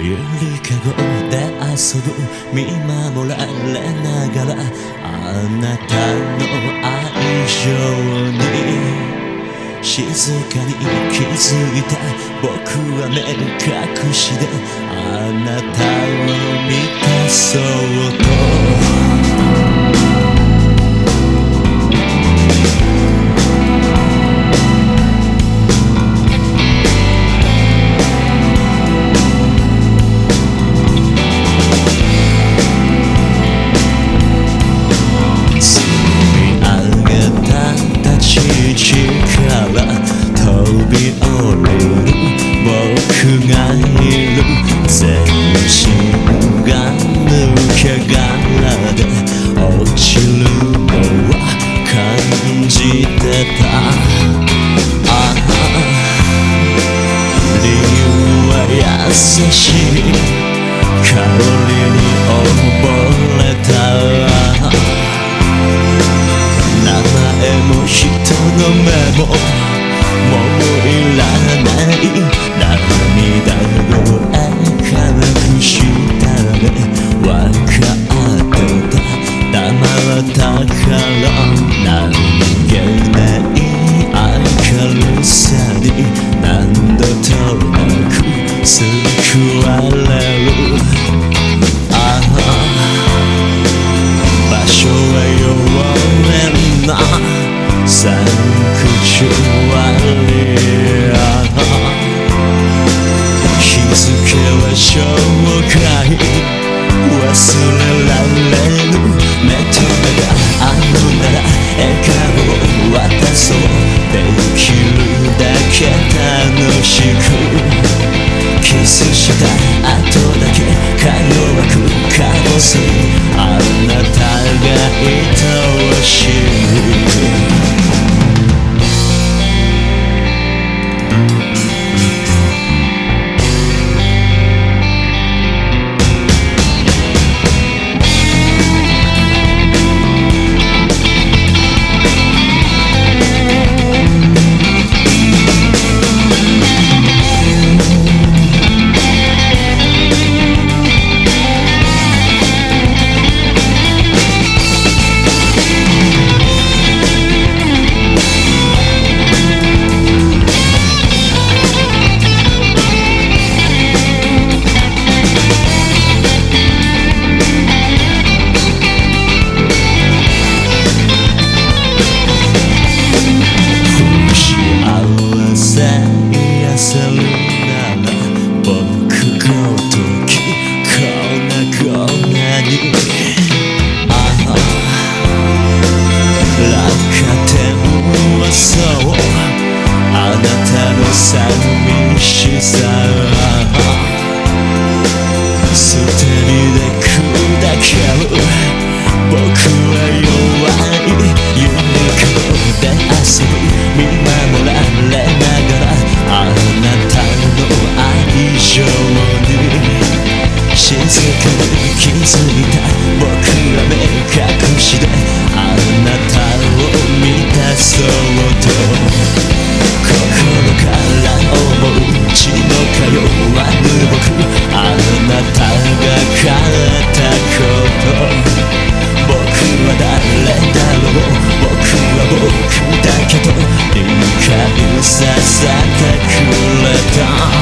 ゆりかごで遊ぶ見守られながらあなたの愛情に静かに気づいた僕は目隠しであなたを見たそうと優しい香りには紹介忘れられぬ目と目があるなら笑顔を渡そうできるだ。け楽しくキスした後だ。けか弱くかぼす to do. ささってくれた。